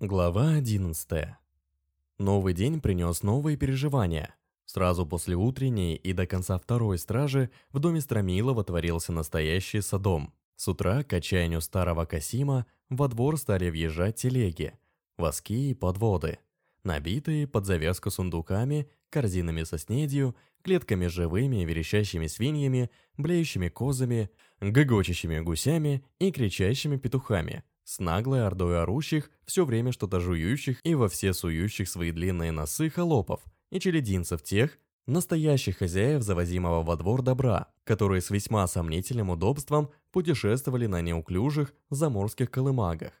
Глава 11. Новый день принес новые переживания. Сразу после утренней и до конца второй стражи в доме Стромилова творился настоящий садом. С утра к отчаянию старого Касима во двор стали въезжать телеги, воски и подводы, набитые под завязку сундуками, корзинами со снедью, клетками живыми верещащими свиньями, блеющими козами, гогочащими гусями и кричащими петухами – с наглой ордой орущих, все время что-то жующих и во все сующих свои длинные носы холопов и челединцев тех, настоящих хозяев завозимого во двор добра, которые с весьма сомнительным удобством путешествовали на неуклюжих заморских колымагах,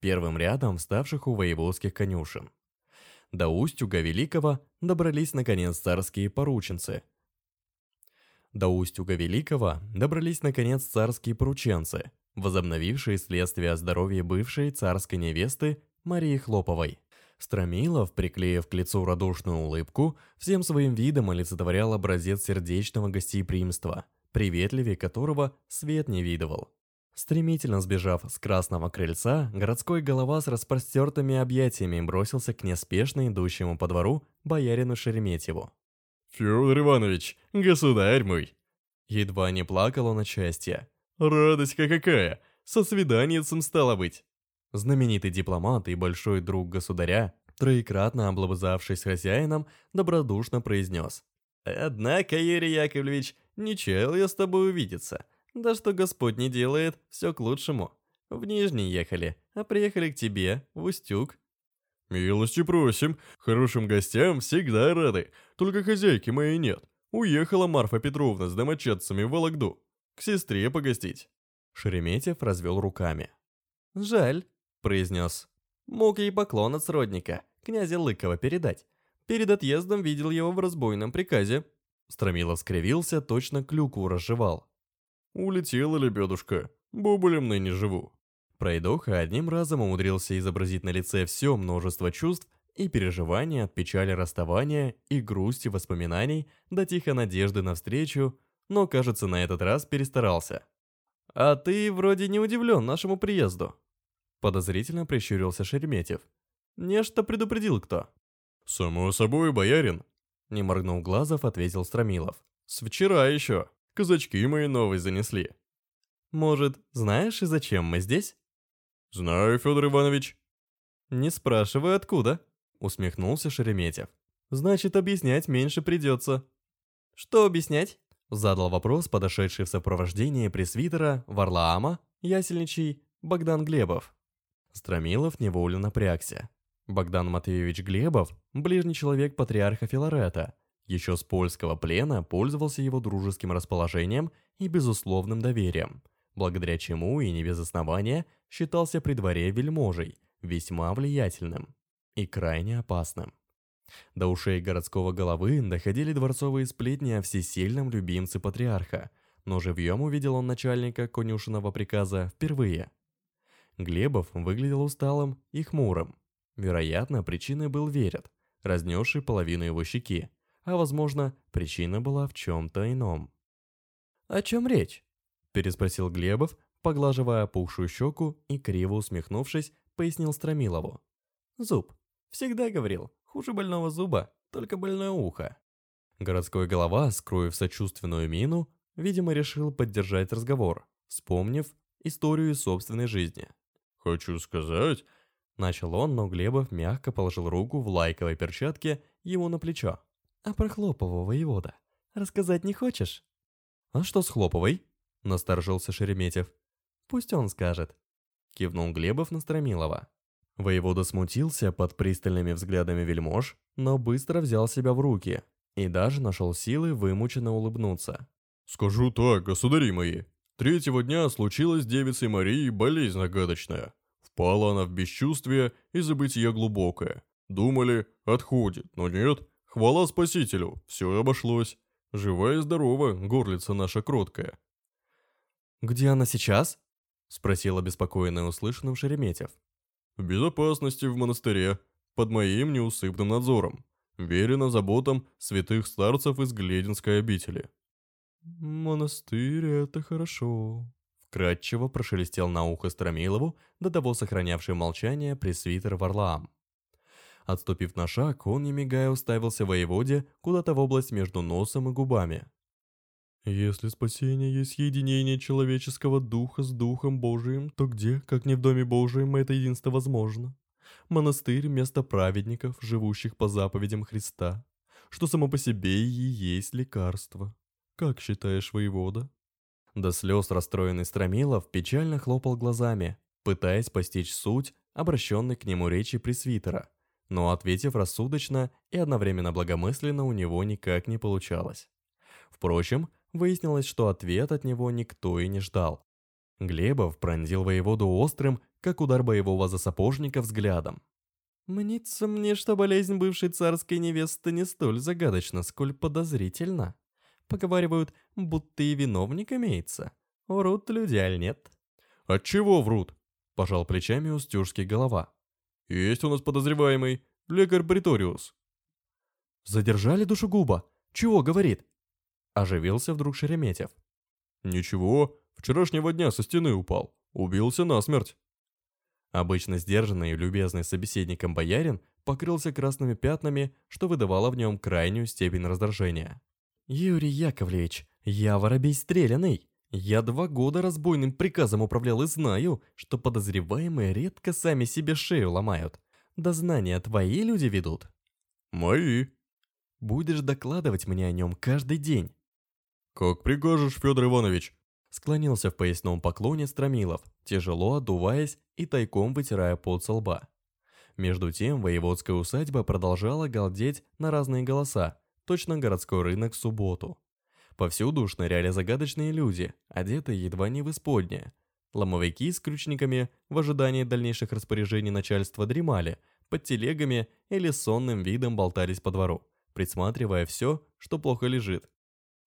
первым рядом вставших у воеводских конюшен. До Устюга Великого добрались наконец царские порученцы. До Устюга Великого добрались наконец царские порученцы – возобновивший следствие о здоровье бывшей царской невесты Марии Хлоповой. Стромилов, приклеив к лицу радушную улыбку, всем своим видом олицетворял образец сердечного гостеприимства, приветливее которого свет не видывал. Стремительно сбежав с красного крыльца, городской голова с распростертыми объятиями бросился к неспешно идущему по двору боярину Шереметьеву. «Федор Иванович, государь мой!» Едва не плакал он от счастья. Радость-ка какая! Со свиданием стало быть!» Знаменитый дипломат и большой друг государя, троекратно облобызавшись хозяином, добродушно произнес. «Однако, Юрий Яковлевич, не чаял я с тобой увидеться. Да что Господь не делает, все к лучшему. В Нижний ехали, а приехали к тебе, в Устюг». «Милости просим, хорошим гостям всегда рады, только хозяйки моей нет. Уехала Марфа Петровна с домочадцами в Вологду к сестре погостить». Шереметьев развел руками. «Жаль», — произнес. «Мог ей поклон от сродника, князя Лыкова, передать. Перед отъездом видел его в разбойном приказе». Стромилов скривился, точно клюкву разжевал. «Улетела лебедушка, бобулем ныне живу». Пройдоха одним разом умудрился изобразить на лице все множество чувств и переживания от печали расставания и грусти воспоминаний до тихой надежды навстречу, но, кажется, на этот раз перестарался. «А ты вроде не удивлен нашему приезду», — подозрительно прищурился Шереметьев. «Нечто предупредил кто?» «Само собой, боярин», — не моргнув глазов, ответил Стромилов. «С вчера еще. Казачки мои новые занесли». «Может, знаешь и зачем мы здесь?» «Знаю, Федор Иванович». «Не спрашивай, откуда?» — усмехнулся Шереметьев. «Значит, объяснять меньше придется». «Что объяснять?» Задал вопрос подошедший в сопровождении пресвитера Варлаама, Ясельничий, Богдан Глебов. Стромилов невольно напрягся. Богдан Матвеевич Глебов, ближний человек патриарха Филарета, еще с польского плена пользовался его дружеским расположением и безусловным доверием, благодаря чему и не без основания считался при дворе вельможей, весьма влиятельным и крайне опасным. До ушей городского головы доходили дворцовые сплетни о всесильном любимце патриарха, но живьем увидел он начальника конюшенного приказа впервые. Глебов выглядел усталым и хмурым. Вероятно, причиной был верят, разнесший половину его щеки, а возможно, причина была в чем-то ином. «О чем речь?» – переспросил Глебов, поглаживая опухшую щеку и, криво усмехнувшись, пояснил Стромилову. «Зуб. Всегда говорил, Хуже больного зуба, только больное ухо. Городской голова, скроив сочувственную мину, видимо, решил поддержать разговор, вспомнив историю собственной жизни. «Хочу сказать...» Начал он, но Глебов мягко положил руку в лайковой перчатке ему на плечо. «А про Хлопову воевода рассказать не хочешь?» «А что с Хлоповой?» – насторожился Шереметьев. «Пусть он скажет», – кивнул Глебов на Стромилова. Воевода смутился под пристальными взглядами вельмож, но быстро взял себя в руки и даже нашел силы вымученно улыбнуться. «Скажу так, государи мои, третьего дня случилась девицей Марии болезнь загадочная. Впала она в бесчувствие и забытие глубокое. Думали, отходит, но нет, хвала спасителю, все обошлось. Живая и здорова, горлица наша кроткая». «Где она сейчас?» – спросил обеспокоенный услышанным Шереметьев. В безопасности в монастыре, под моим неусыпным надзором. Верено заботам святых старцев из Глединской обители. «Монастырь — это хорошо», — вкратчиво прошелестел на ухо Стромилову, до того сохранявший молчание пресвитер Варлаам. Отступив на шаг, он, не мигая, уставился воеводе куда-то в область между носом и губами. «Если спасение есть единение человеческого духа с Духом Божиим, то где, как не в Доме Божием, это единство возможно? Монастырь – место праведников, живущих по заповедям Христа, что само по себе и есть лекарство. Как считаешь, воевода?» До слез расстроенный Стромилов печально хлопал глазами, пытаясь постичь суть обращенной к нему речи пресвитера, но ответив рассудочно и одновременно благомысленно у него никак не получалось. Впрочем, выяснилось, что ответ от него никто и не ждал. Глебов пронзил воеводу острым, как удар боевого засапожника взглядом. «Мнится мне, что болезнь бывшей царской невесты не столь загадочна, сколь подозрительна. Поговаривают, будто и виновник имеется. Врут люди, аль нет?» «Отчего врут?» – пожал плечами устюжский голова. «Есть у нас подозреваемый, лекарь Бриториус». «Задержали душегуба? Чего говорит?» Оживился вдруг Шереметьев. «Ничего, вчерашнего дня со стены упал. Убился насмерть». Обычно сдержанный и любезный собеседником боярин покрылся красными пятнами, что выдавало в нем крайнюю степень раздражения. «Юрий Яковлевич, я воробей стреляный. Я два года разбойным приказом управлял и знаю, что подозреваемые редко сами себе шею ломают. Дознания твои люди ведут?» «Мои». «Будешь докладывать мне о нем каждый день». «Как прикажешь, Федор Иванович», Склонился в поясном поклоне Стромилов, тяжело отдуваясь и тайком вытирая пот со лба. Между тем воеводская усадьба продолжала галдеть на разные голоса, точно городской рынок в субботу. Повсюду шныряли загадочные люди, одетые едва не в исподнее. Ломовики с ключниками в ожидании дальнейших распоряжений начальства дремали, под телегами или сонным видом болтались по двору, присматривая все, что плохо лежит,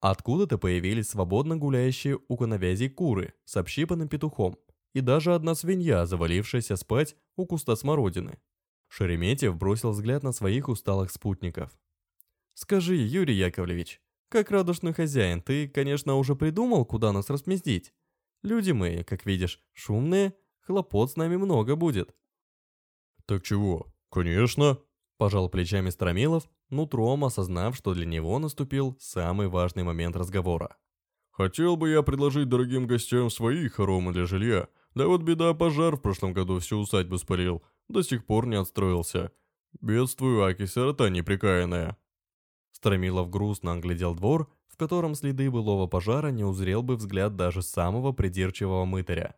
Откуда-то появились свободно гуляющие у коновязей куры с общипанным петухом и даже одна свинья, завалившаяся спать у куста смородины. Шереметьев бросил взгляд на своих усталых спутников. «Скажи, Юрий Яковлевич, как радушный хозяин, ты, конечно, уже придумал, куда нас разместить? Люди мы, как видишь, шумные, хлопот с нами много будет». «Так чего? Конечно!» – пожал плечами Стромилов нутром осознав, что для него наступил самый важный момент разговора. «Хотел бы я предложить дорогим гостям свои хоромы для жилья, да вот беда, пожар в прошлом году всю усадьбу спалил, до сих пор не отстроился. Бедствую, аки сирота неприкаянная». Стромилов грустно оглядел двор, в котором следы былого пожара не узрел бы взгляд даже самого придирчивого мытаря.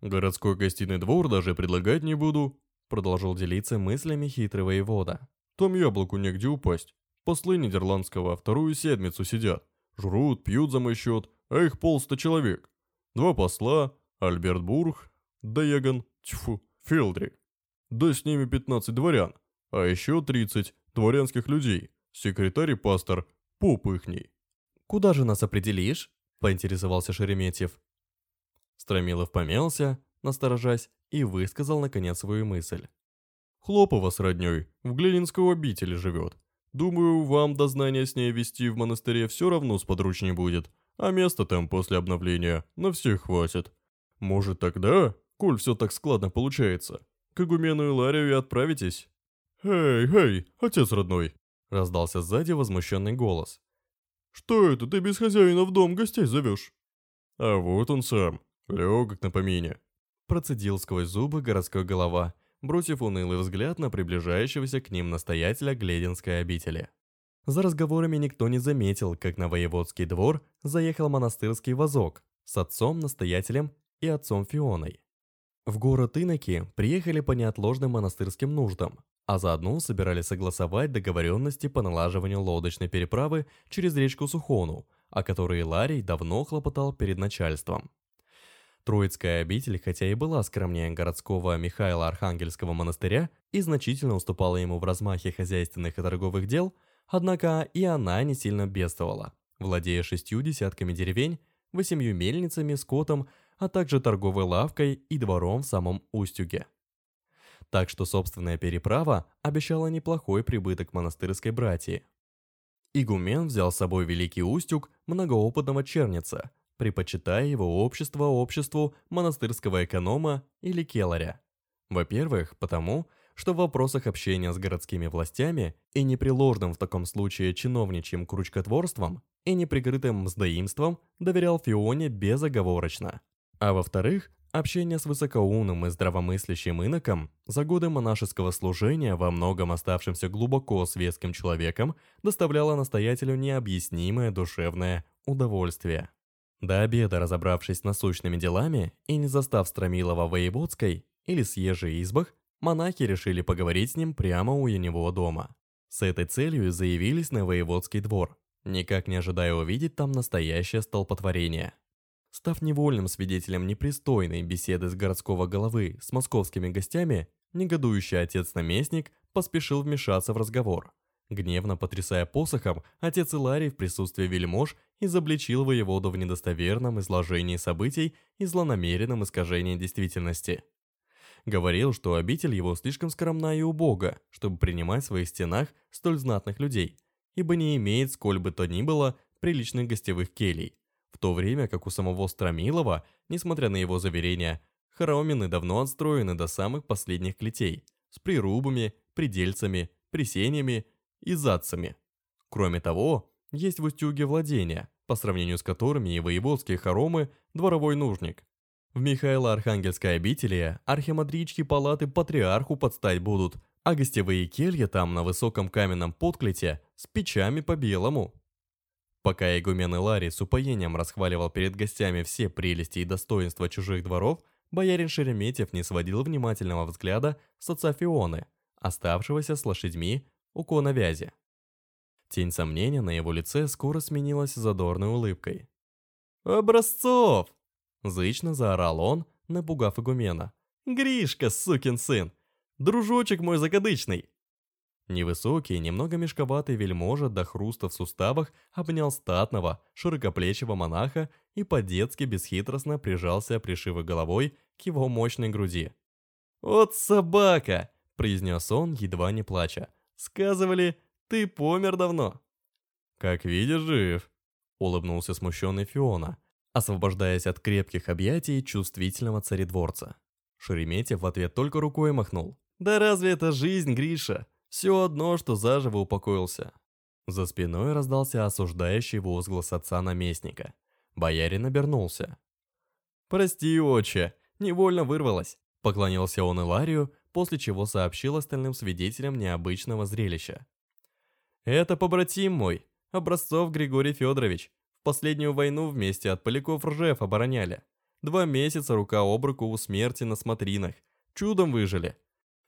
«Городской гостиный двор даже предлагать не буду», продолжил делиться мыслями хитрый воевода. Там яблоку негде упасть. Послы нидерландского вторую седмицу сидят. Жрут, пьют за мой счет, а их полста человек. Два посла, Альберт Бург, Яган, тьфу, Фелдрик. Да с ними 15 дворян, а еще 30 дворянских людей, секретарь и пастор, поп ихний. «Куда же нас определишь?» – поинтересовался Шереметьев. Стромилов помялся, насторожась, и высказал наконец свою мысль. Хлопова с роднёй в Глининской обители живет. Думаю, вам дознание с ней вести в монастыре все равно сподручнее будет, а места там после обновления на всех хватит. Может тогда, коль все так складно получается, к игумену Иларию отправитесь? «Эй, эй, отец родной!» — раздался сзади возмущенный голос. «Что это ты без хозяина в дом гостей зовешь?» «А вот он сам, легок на помине», — процедил сквозь зубы городской голова — бросив унылый взгляд на приближающегося к ним настоятеля Глединской обители. За разговорами никто не заметил, как на воеводский двор заехал монастырский вазок с отцом-настоятелем и отцом Фионой. В город Иноки приехали по неотложным монастырским нуждам, а заодно собирались согласовать договоренности по налаживанию лодочной переправы через речку Сухону, о которой Ларий давно хлопотал перед начальством. Троицкая обитель, хотя и была скромнее городского Михаила Архангельского монастыря и значительно уступала ему в размахе хозяйственных и торговых дел, однако и она не сильно бедствовала, владея шестью десятками деревень, восемью мельницами, скотом, а также торговой лавкой и двором в самом Устюге. Так что собственная переправа обещала неплохой прибыток монастырской братьи. Игумен взял с собой Великий Устюг многоопытного черница, предпочитая его общество обществу монастырского эконома или келаря. Во-первых, потому, что в вопросах общения с городскими властями и непреложным в таком случае чиновничьим крючкотворством и неприкрытым мздоимством доверял Фионе безоговорочно. А во-вторых, общение с высокоумным и здравомыслящим иноком за годы монашеского служения во многом оставшимся глубоко светским человеком доставляло настоятелю необъяснимое душевное удовольствие. До обеда, разобравшись с насущными делами и не застав Стромилова в воеводской или съезжей избах, монахи решили поговорить с ним прямо у него дома. С этой целью заявились на воеводский двор, никак не ожидая увидеть там настоящее столпотворение. Став невольным свидетелем непристойной беседы с городского головы с московскими гостями, негодующий отец-наместник поспешил вмешаться в разговор. Гневно потрясая посохом, отец Иларий в присутствии вельмож изобличил воеводу в недостоверном изложении событий и злонамеренном искажении действительности. Говорил, что обитель его слишком скромна и убога, чтобы принимать в своих стенах столь знатных людей, ибо не имеет сколь бы то ни было приличных гостевых келей, в то время как у самого Стромилова, несмотря на его заверения, хоромины давно отстроены до самых последних клетей, с прирубами, предельцами, присениями и задцами. Кроме того, есть в Устюге владения, по сравнению с которыми и воеводские хоромы – дворовой нужник. В Михаило-Архангельской обители архимандрички палаты патриарху подстать будут, а гостевые кельи там на высоком каменном подклете с печами по-белому. Пока игумен Иларий с упоением расхваливал перед гостями все прелести и достоинства чужих дворов, боярин Шереметьев не сводил внимательного взгляда с отца Фионы, оставшегося с лошадьми у коновязи. Тень сомнения на его лице скоро сменилась задорной улыбкой. «Образцов!» – зычно заорал он, напугав игумена. «Гришка, сукин сын! Дружочек мой закадычный!» Невысокий, немного мешковатый вельможа до хруста в суставах обнял статного, широкоплечего монаха и по-детски бесхитростно прижался пришивой головой к его мощной груди. «Вот собака!» – произнес он, едва не плача. «Сказывали, ты помер давно». «Как видишь, жив», – улыбнулся смущенный Фиона, освобождаясь от крепких объятий чувствительного царедворца. Шереметьев в ответ только рукой махнул. «Да разве это жизнь, Гриша? Все одно, что заживо упокоился. За спиной раздался осуждающий возглас отца-наместника. Боярин обернулся. «Прости, отче, невольно вырвалась», — поклонился он Иларию, после чего сообщил остальным свидетелям необычного зрелища. «Это побратим мой, Образцов Григорий Федорович. В последнюю войну вместе от Поляков Ржев обороняли. Два месяца рука об руку у смерти на смотринах. Чудом выжили.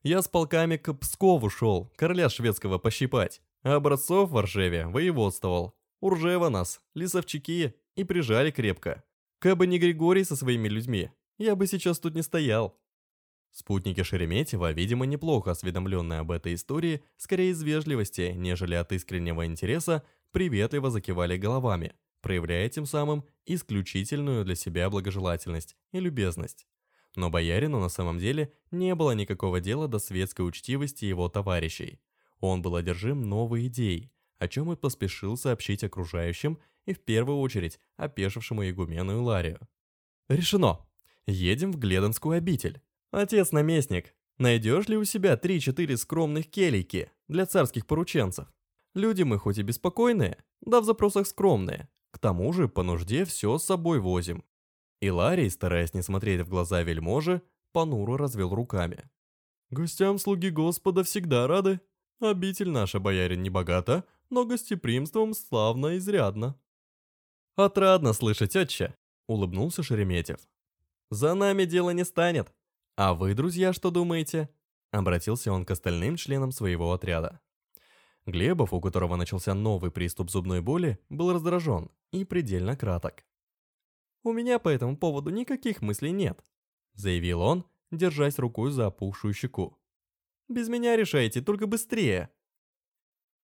Я с полками к Пскову шел, короля шведского пощипать, а образцов в Ржеве воеводствовал. У Ржева нас, лесовчики, и прижали крепко. Кабы не Григорий со своими людьми, я бы сейчас тут не стоял. Спутники Шереметьева, видимо, неплохо осведомленные об этой истории, скорее из вежливости, нежели от искреннего интереса, приветливо закивали головами, проявляя тем самым исключительную для себя благожелательность и любезность. Но боярину на самом деле не было никакого дела до светской учтивости его товарищей. Он был одержим новой идеей, о чем и поспешил сообщить окружающим и в первую очередь опешившему игумену Иларию. «Решено! Едем в Гледонскую обитель. Отец-наместник, найдешь ли у себя три-четыре скромных келейки для царских порученцев? Люди мы хоть и беспокойные, да в запросах скромные. К тому же по нужде все с собой возим. И Ларий, стараясь не смотреть в глаза вельможи, понуро развел руками. «Гостям слуги Господа всегда рады. Обитель наша, боярин, не богата, но гостеприимством славно изрядно». «Отрадно слышать, отче», — улыбнулся Шереметьев. «За нами дело не станет. А вы, друзья, что думаете?» Обратился он к остальным членам своего отряда. Глебов, у которого начался новый приступ зубной боли, был раздражен и предельно краток. «У меня по этому поводу никаких мыслей нет», — заявил он, держась рукой за опухшую щеку. «Без меня решайте, только быстрее».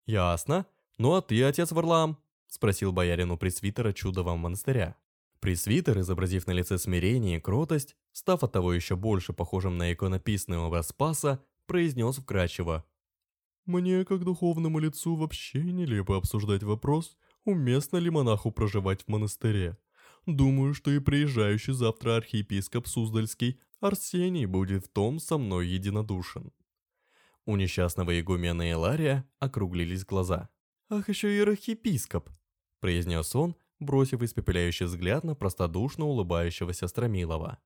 «Ясно. Ну а ты, отец Варлам?» — спросил боярин у пресвитера чудового монастыря. Пресвитер, изобразив на лице смирение и кротость, став от того еще больше похожим на иконописный образ Спаса, произнес вкрадчиво. «Мне, как духовному лицу, вообще нелепо обсуждать вопрос, уместно ли монаху проживать в монастыре. Думаю, что и приезжающий завтра архиепископ Суздальский Арсений будет в том со мной единодушен». У несчастного игумена Илария округлились глаза. «Ах, еще и архиепископ!» – произнес он, бросив испепеляющий взгляд на простодушно улыбающегося Стромилова.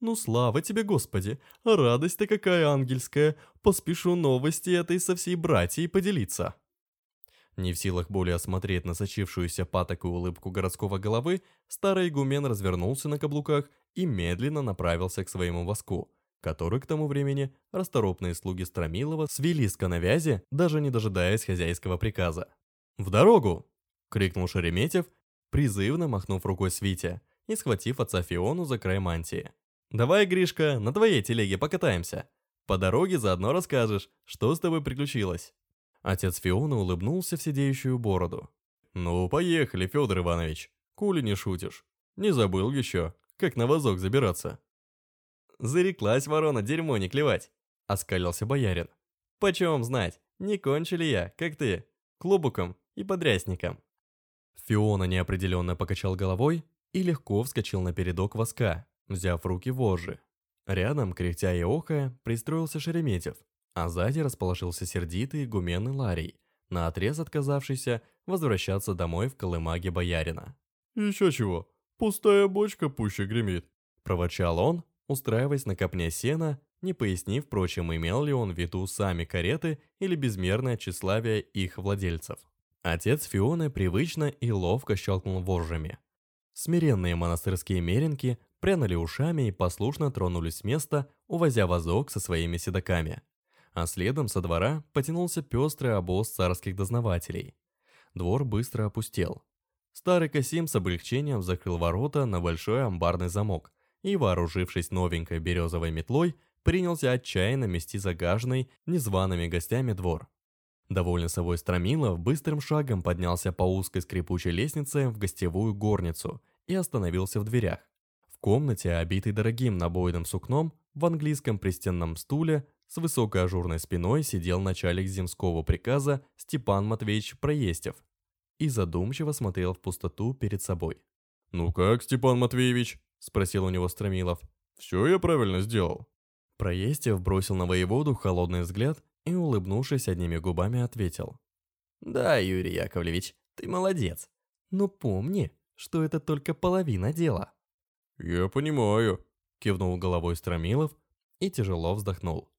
«Ну, слава тебе, Господи! Радость-то какая ангельская! Поспешу новости этой со всей братьей поделиться!» Не в силах более осмотреть насочившуюся патокую улыбку городского головы, старый игумен развернулся на каблуках и медленно направился к своему воску, который к тому времени расторопные слуги Стромилова свели с коновязи, даже не дожидаясь хозяйского приказа. «В дорогу!» — крикнул Шереметьев, призывно махнув рукой Свите и схватив отца Фиону за край мантии. «Давай, Гришка, на твоей телеге покатаемся. По дороге заодно расскажешь, что с тобой приключилось». Отец Фиона улыбнулся в сидеющую бороду. «Ну, поехали, Федор Иванович. Кули не шутишь. Не забыл еще, как на вазок забираться». «Зареклась ворона дерьмо не клевать», — оскалился боярин. «Почем знать, не кончили я, как ты, клубуком и подрясником». Фиона неопределенно покачал головой и легко вскочил на передок воска, взяв в руки вожжи. Рядом, кряхтя и охая, пристроился Шереметьев, а сзади расположился сердитый игумен Ларий, наотрез отказавшийся возвращаться домой в колымаге боярина. «Еще чего, пустая бочка пуще гремит», – проворчал он, устраиваясь на копне сена, не пояснив, впрочем, имел ли он в виду сами кареты или безмерное тщеславие их владельцев. Отец Фионы привычно и ловко щелкнул вожжами. Смиренные монастырские меренки прянули ушами и послушно тронулись с места, увозя вазок со своими седоками а следом со двора потянулся пестрый обоз царских дознавателей. Двор быстро опустел. Старый Касим с облегчением закрыл ворота на большой амбарный замок и, вооружившись новенькой березовой метлой, принялся отчаянно мести загаженный незваными гостями двор. Довольно собой Стромилов быстрым шагом поднялся по узкой скрипучей лестнице в гостевую горницу и остановился в дверях. В комнате, обитой дорогим набойным сукном, в английском пристенном стуле с высокой ажурной спиной сидел начальник земского приказа Степан Матвеевич Проестев и задумчиво смотрел в пустоту перед собой. «Ну как, Степан Матвеевич?» – спросил у него Стромилов. «Все я правильно сделал?» Проестев бросил на воеводу холодный взгляд и, улыбнувшись одними губами, ответил. «Да, Юрий Яковлевич, ты молодец. Но помни, что это только половина дела». «Я понимаю», – кивнул головой Стромилов и тяжело вздохнул.